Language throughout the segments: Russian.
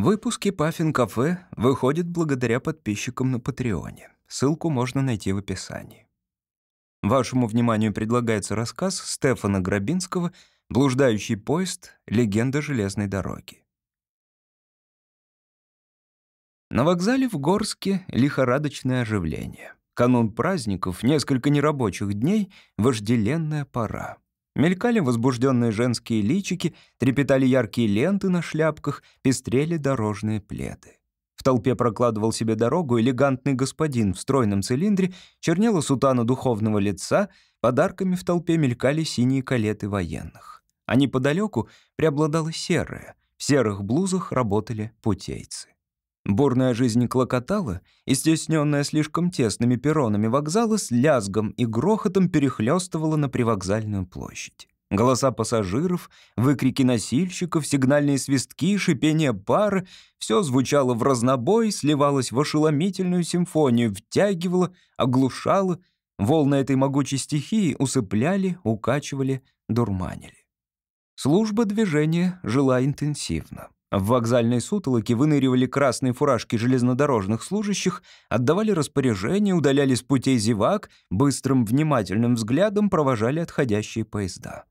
Выпуски Паффин Кафе выходят благодаря подписчикам на Патреоне. Ссылку можно найти в описании. Вашему вниманию предлагается рассказ Стефана Грабинского «Блуждающий поезд. Легенда железной дороги». На вокзале в Горске лихорадочное оживление. Канун праздников, несколько нерабочих дней, вожделенная пора. Мелькали возбужденные женские личики, трепетали яркие ленты на шляпках, пестрели дорожные пледы. В толпе прокладывал себе дорогу элегантный господин в стройном цилиндре, чернела сутана духовного лица, подарками в толпе мелькали синие калеты военных. А неподалеку преобладало серое. В серых блузах работали путейцы. Бурная жизнь клокотала, и стесненная слишком тесными перронами вокзала с лязгом и грохотом перехлёстывала на привокзальную площадь. Голоса пассажиров, выкрики носильщиков, сигнальные свистки, шипение пары — все звучало в разнобой, сливалось в ошеломительную симфонию, втягивало, оглушало. Волны этой могучей стихии усыпляли, укачивали, дурманили. Служба движения жила интенсивно. В вокзальной сутолоке выныривали красные фуражки железнодорожных служащих, отдавали распоряжения, удаляли с путей зевак, быстрым внимательным взглядом провожали отходящие поезда.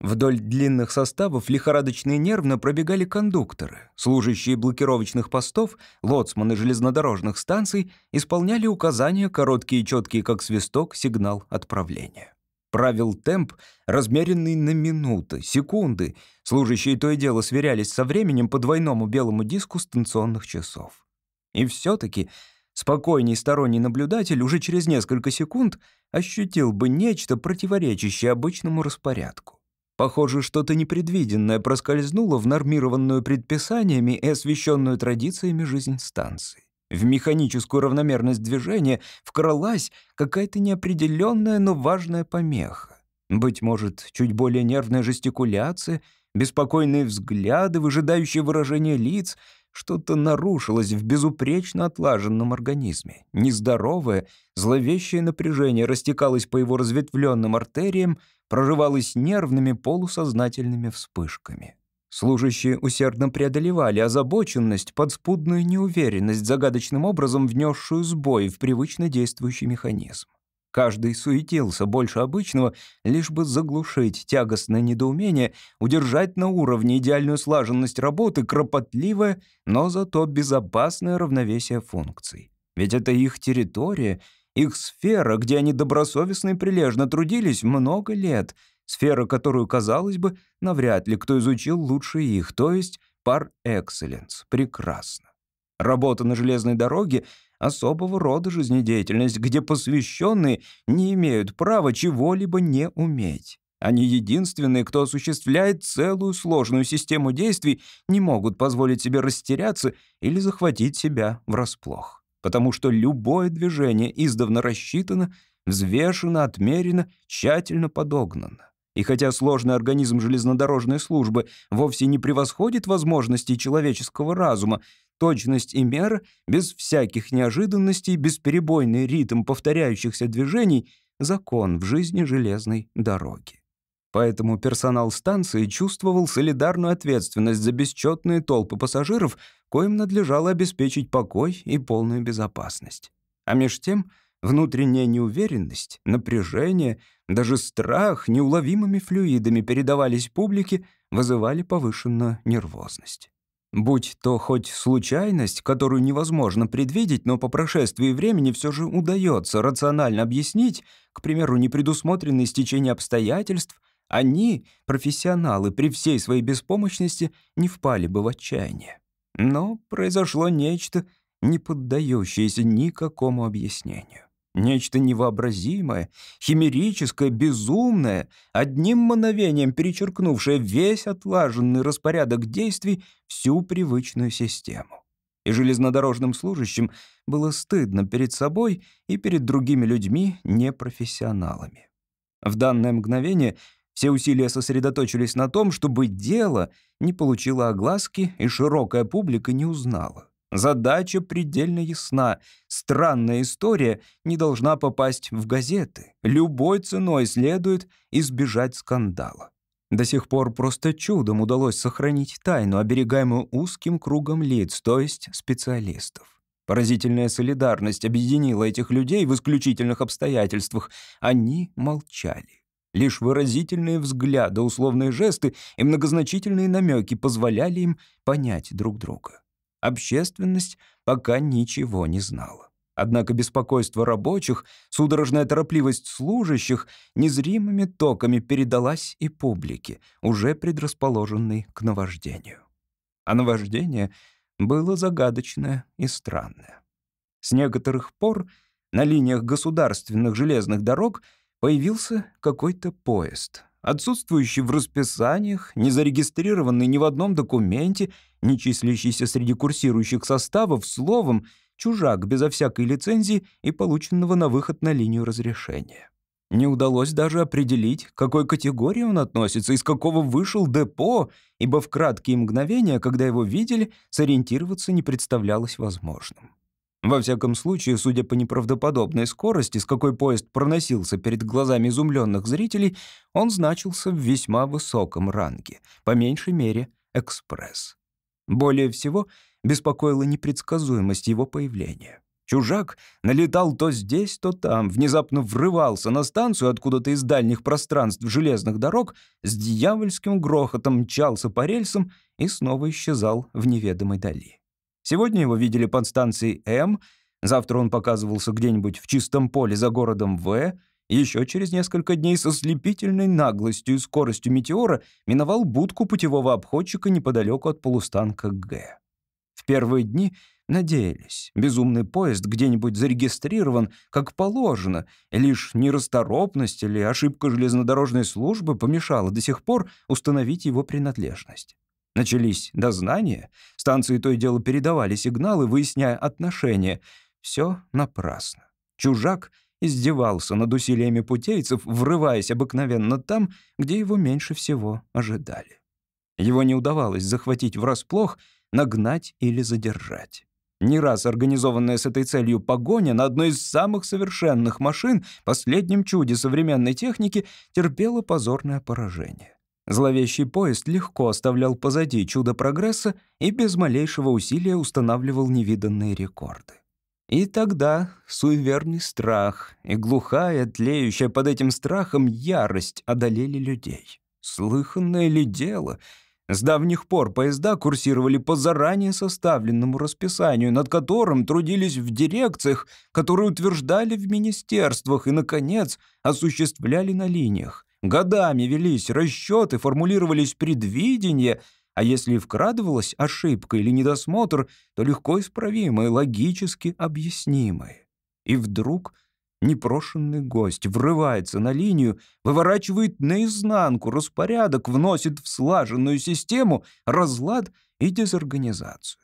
Вдоль длинных составов лихорадочно и нервно пробегали кондукторы. Служащие блокировочных постов, лоцманы железнодорожных станций исполняли указания, короткие и четкие, как свисток, сигнал отправления. Правил темп, размеренный на минуты, секунды. Служащие то и дело сверялись со временем по двойному белому диску станционных часов. И все-таки спокойный сторонний наблюдатель уже через несколько секунд ощутил бы нечто, противоречащее обычному распорядку. Похоже, что-то непредвиденное проскользнуло в нормированную предписаниями и освещенную традициями жизнь станции. В механическую равномерность движения вкралась какая-то неопределенная, но важная помеха. Быть может, чуть более нервная жестикуляция, беспокойные взгляды, выжидающее выражение лиц — что-то нарушилось в безупречно отлаженном организме. Нездоровое, зловещее напряжение растекалось по его разветвленным артериям, прорывалось нервными полусознательными вспышками. Служащие усердно преодолевали озабоченность, подспудную неуверенность, загадочным образом внесшую сбой в привычно действующий механизм. Каждый суетился больше обычного, лишь бы заглушить тягостное недоумение, удержать на уровне идеальную слаженность работы, кропотливое, но зато безопасное равновесие функций. Ведь это их территория, их сфера, где они добросовестно и прилежно трудились много лет — Сфера, которую, казалось бы, навряд ли кто изучил лучше их, то есть пар экселленс. Прекрасно. Работа на железной дороге — особого рода жизнедеятельность, где посвященные не имеют права чего-либо не уметь. Они единственные, кто осуществляет целую сложную систему действий, не могут позволить себе растеряться или захватить себя врасплох. Потому что любое движение издавна рассчитано, взвешено, отмерено, тщательно подогнано. И хотя сложный организм железнодорожной службы вовсе не превосходит возможностей человеческого разума, точность и мера, без всяких неожиданностей, бесперебойный ритм повторяющихся движений — закон в жизни железной дороги. Поэтому персонал станции чувствовал солидарную ответственность за бесчетные толпы пассажиров, коим надлежало обеспечить покой и полную безопасность. А меж тем внутренняя неуверенность, напряжение — даже страх неуловимыми флюидами передавались публике, вызывали повышенную нервозность. Будь то хоть случайность, которую невозможно предвидеть, но по прошествии времени все же удается рационально объяснить, к примеру, непредусмотренное стечение обстоятельств, они, профессионалы, при всей своей беспомощности не впали бы в отчаяние. Но произошло нечто, не поддающееся никакому объяснению. Нечто невообразимое, химерическое, безумное, одним мановением перечеркнувшее весь отлаженный распорядок действий, всю привычную систему. И железнодорожным служащим было стыдно перед собой и перед другими людьми, непрофессионалами. В данное мгновение все усилия сосредоточились на том, чтобы дело не получило огласки и широкая публика не узнала. Задача предельно ясна. Странная история не должна попасть в газеты. Любой ценой следует избежать скандала. До сих пор просто чудом удалось сохранить тайну, оберегаемую узким кругом лиц, то есть специалистов. Поразительная солидарность объединила этих людей в исключительных обстоятельствах. Они молчали. Лишь выразительные взгляды, условные жесты и многозначительные намеки позволяли им понять друг друга. Общественность пока ничего не знала. Однако беспокойство рабочих, судорожная торопливость служащих незримыми токами передалась и публике, уже предрасположенной к наваждению. А наваждение было загадочное и странное. С некоторых пор на линиях государственных железных дорог появился какой-то поезд, отсутствующий в расписаниях, не зарегистрированный ни в одном документе, не числящийся среди курсирующих составов, словом, чужак безо всякой лицензии и полученного на выход на линию разрешения. Не удалось даже определить, к какой категории он относится, из какого вышел депо, ибо в краткие мгновения, когда его видели, сориентироваться не представлялось возможным. Во всяком случае, судя по неправдоподобной скорости, с какой поезд проносился перед глазами изумленных зрителей, он значился в весьма высоком ранге, по меньшей мере экспресс. Более всего беспокоила непредсказуемость его появления. Чужак налетал то здесь, то там, внезапно врывался на станцию откуда-то из дальних пространств железных дорог, с дьявольским грохотом мчался по рельсам и снова исчезал в неведомой дали. Сегодня его видели под станцией М, завтра он показывался где-нибудь в чистом поле за городом В, еще через несколько дней со слепительной наглостью и скоростью метеора миновал будку путевого обходчика неподалеку от полустанка Г. В первые дни Надеялись, безумный поезд где-нибудь зарегистрирован, как положено, лишь нерасторопность или ошибка железнодорожной службы помешала до сих пор установить его принадлежность. Начались дознания, станции то и дело передавали сигналы, выясняя отношения. Все напрасно. Чужак издевался над усилиями путейцев, врываясь обыкновенно там, где его меньше всего ожидали. Его не удавалось захватить врасплох, нагнать или задержать. Не раз организованная с этой целью погоня на одной из самых совершенных машин, последнем чуде современной техники, терпела позорное поражение. Зловещий поезд легко оставлял позади чудо прогресса и без малейшего усилия устанавливал невиданные рекорды. И тогда суеверный страх и глухая, тлеющая под этим страхом ярость одолели людей. Слыханное ли дело — с давних пор поезда курсировали по заранее составленному расписанию, над которым трудились в дирекциях, которые утверждали в министерствах и, наконец, осуществляли на линиях. Годами велись расчеты, формулировались предвидения, а если вкрадывалась ошибка или недосмотр, то легко исправимые, логически объяснимые. И вдруг Непрошенный гость врывается на линию, выворачивает наизнанку распорядок, вносит в слаженную систему разлад и дезорганизацию.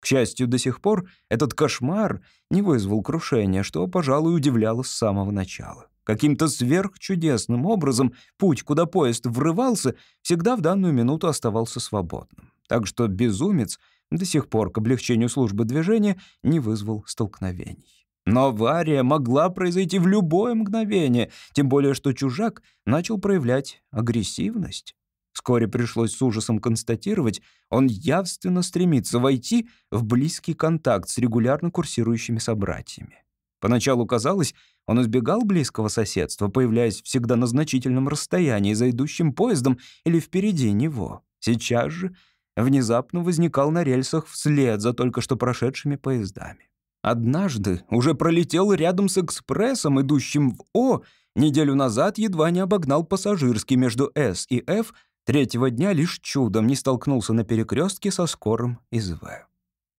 К счастью, до сих пор этот кошмар не вызвал крушения, что, пожалуй, удивляло с самого начала. Каким-то сверхчудесным образом путь, куда поезд врывался, всегда в данную минуту оставался свободным. Так что безумец до сих пор к облегчению службы движения не вызвал столкновений. Но авария могла произойти в любое мгновение, тем более что чужак начал проявлять агрессивность. Вскоре пришлось с ужасом констатировать, он явственно стремится войти в близкий контакт с регулярно курсирующими собратьями. Поначалу казалось, он избегал близкого соседства, появляясь всегда на значительном расстоянии за идущим поездом или впереди него. Сейчас же внезапно возникал на рельсах вслед за только что прошедшими поездами. Однажды уже пролетел рядом с экспрессом, идущим в О, неделю назад едва не обогнал пассажирский между С и Ф, третьего дня лишь чудом не столкнулся на перекрестке со скорым из В.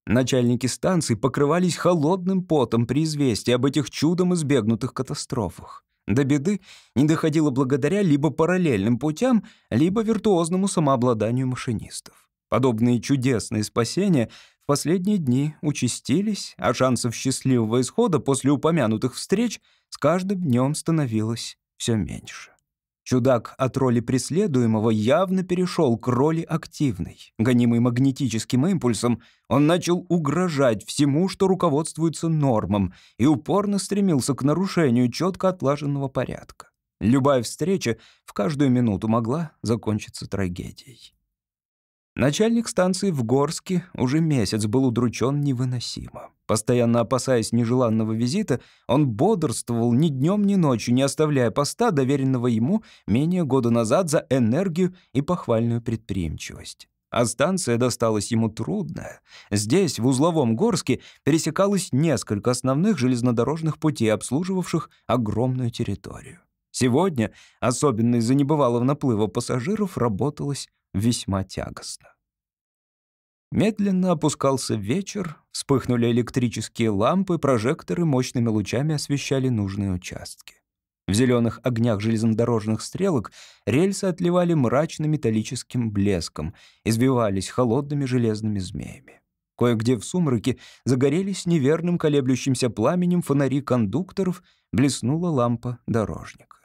Начальники станций покрывались холодным потом при известии об этих чудом избегнутых катастрофах. До беды не доходило благодаря либо параллельным путям, либо виртуозному самообладанию машинистов. Подобные чудесные спасения в последние дни участились, а шансов счастливого исхода после упомянутых встреч с каждым днем становилось все меньше. Чудак от роли преследуемого явно перешел к роли активной. Гонимый магнетическим импульсом, он начал угрожать всему, что руководствуется нормам, и упорно стремился к нарушению четко отлаженного порядка. Любая встреча в каждую минуту могла закончиться трагедией. Начальник станции в Горске уже месяц был удручен невыносимо. Постоянно опасаясь нежеланного визита, он бодрствовал ни днем, ни ночью, не оставляя поста, доверенного ему менее года назад за энергию и похвальную предприимчивость. А станция досталась ему трудная. Здесь, в узловом Горске, пересекалось несколько основных железнодорожных путей, обслуживавших огромную территорию. Сегодня, особенно из-за небывалого наплыва пассажиров, работалось весьма тягостно. Медленно опускался вечер, вспыхнули электрические лампы, прожекторы мощными лучами освещали нужные участки. В зеленых огнях железнодорожных стрелок рельсы отливали мрачно-металлическим блеском, извивались холодными железными змеями. Кое-где в сумраке загорелись неверным колеблющимся пламенем фонари кондукторов, блеснула лампа дорожника.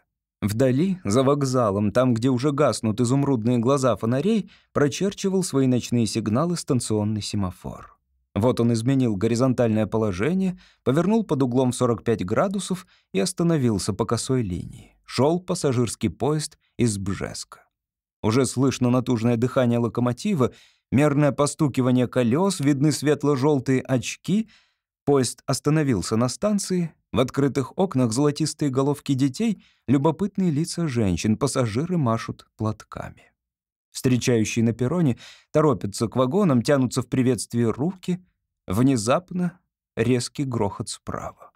Вдали, за вокзалом, там, где уже гаснут изумрудные глаза фонарей, прочерчивал свои ночные сигналы станционный семафор. Вот он изменил горизонтальное положение, повернул под углом в 45 градусов и остановился по косой линии. Шел пассажирский поезд из Бжеска. Уже слышно натужное дыхание локомотива, мерное постукивание колес, видны светло-желтые очки. Поезд остановился на станции, в открытых окнах золотистые головки детей, любопытные лица женщин, пассажиры машут платками. Встречающие на перроне торопятся к вагонам, тянутся в приветствии руки. Внезапно резкий грохот справа.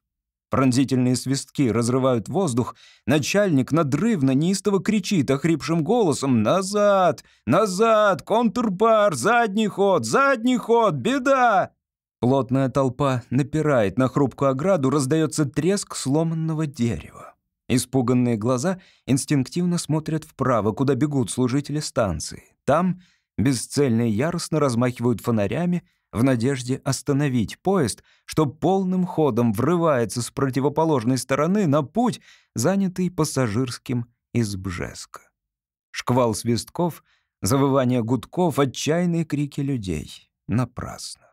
Пронзительные свистки разрывают воздух. Начальник надрывно, неистово кричит охрипшим голосом «Назад! Назад! Контрбар! Задний ход! Задний ход! Беда!» Плотная толпа напирает на хрупкую ограду, раздается треск сломанного дерева. Испуганные глаза инстинктивно смотрят вправо, куда бегут служители станции. Там бесцельно и яростно размахивают фонарями в надежде остановить поезд, что полным ходом врывается с противоположной стороны на путь, занятый пассажирским из Бжеска. Шквал свистков, завывание гудков, отчаянные крики людей. Напрасно.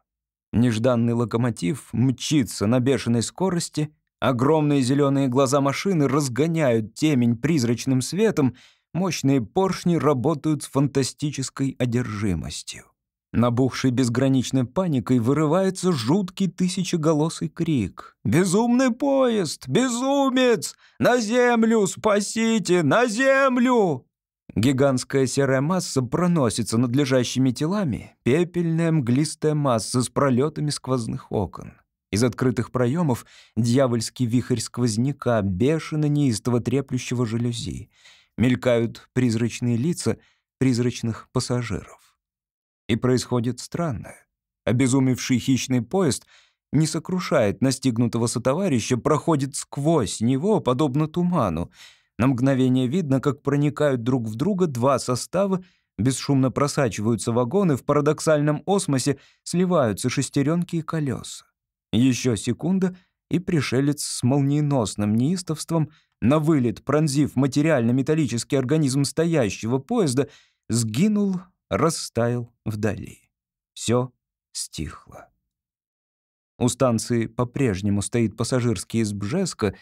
Нежданный локомотив мчится на бешеной скорости, огромные зеленые глаза машины разгоняют темень призрачным светом, мощные поршни работают с фантастической одержимостью. Набухший безграничной паникой вырывается жуткий тысячеголосый крик. «Безумный поезд! Безумец! На землю! Спасите! На землю!» Гигантская серая масса проносится над лежащими телами, пепельная мглистая масса с пролетами сквозных окон. Из открытых проемов дьявольский вихрь сквозняка, бешено неистово треплющего жалюзи. Мелькают призрачные лица призрачных пассажиров. И происходит странное. Обезумевший хищный поезд не сокрушает настигнутого сотоварища, проходит сквозь него, подобно туману, на мгновение видно, как проникают друг в друга два состава, бесшумно просачиваются вагоны, в парадоксальном осмосе сливаются шестеренки и колеса. Еще секунда, и пришелец с молниеносным неистовством на вылет, пронзив материально-металлический организм стоящего поезда, сгинул, растаял вдали. Все стихло. У станции по-прежнему стоит пассажирский из Бжеска,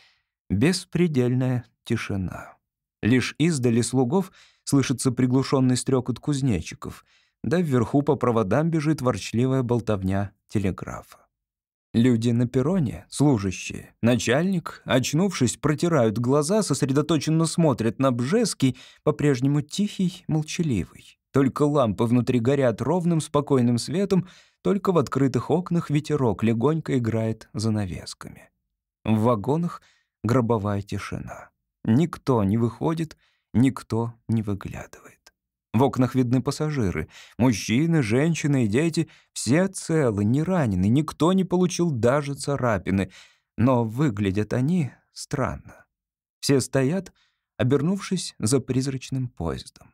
беспредельная тишина. Лишь издали слугов слышится приглушенный стрекот кузнечиков, да вверху по проводам бежит ворчливая болтовня телеграфа. Люди на перроне, служащие, начальник, очнувшись, протирают глаза, сосредоточенно смотрят на Бжеский, по-прежнему тихий, молчаливый. Только лампы внутри горят ровным, спокойным светом, только в открытых окнах ветерок легонько играет занавесками. В вагонах гробовая тишина. Никто не выходит, никто не выглядывает. В окнах видны пассажиры. Мужчины, женщины и дети. Все целы, не ранены, никто не получил даже царапины. Но выглядят они странно. Все стоят, обернувшись за призрачным поездом.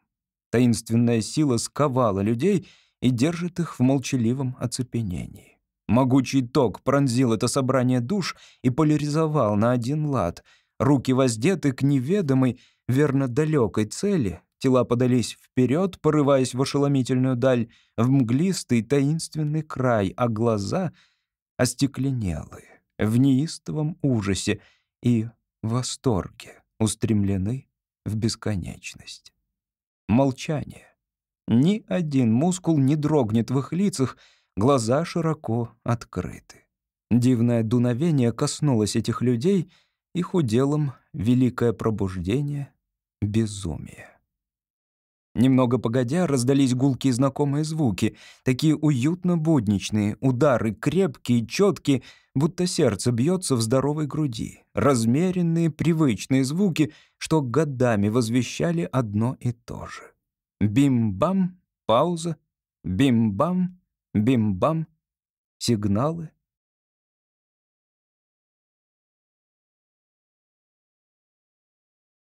Таинственная сила сковала людей и держит их в молчаливом оцепенении. Могучий ток пронзил это собрание душ и поляризовал на один лад — Руки воздеты к неведомой, верно далекой цели, тела подались вперед, порываясь в ошеломительную даль, в мглистый таинственный край, а глаза остекленелые, в неистовом ужасе и восторге. устремлены в бесконечность. Молчание. Ни один мускул не дрогнет в их лицах, глаза широко открыты. Дивное дуновение коснулось этих людей, их уделом великое пробуждение, безумие. Немного погодя, раздались гулкие знакомые звуки, такие уютно будничные, удары крепкие, четкие, будто сердце бьется в здоровой груди, размеренные, привычные звуки, что годами возвещали одно и то же. Бим-бам, пауза, бим-бам, бим-бам, сигналы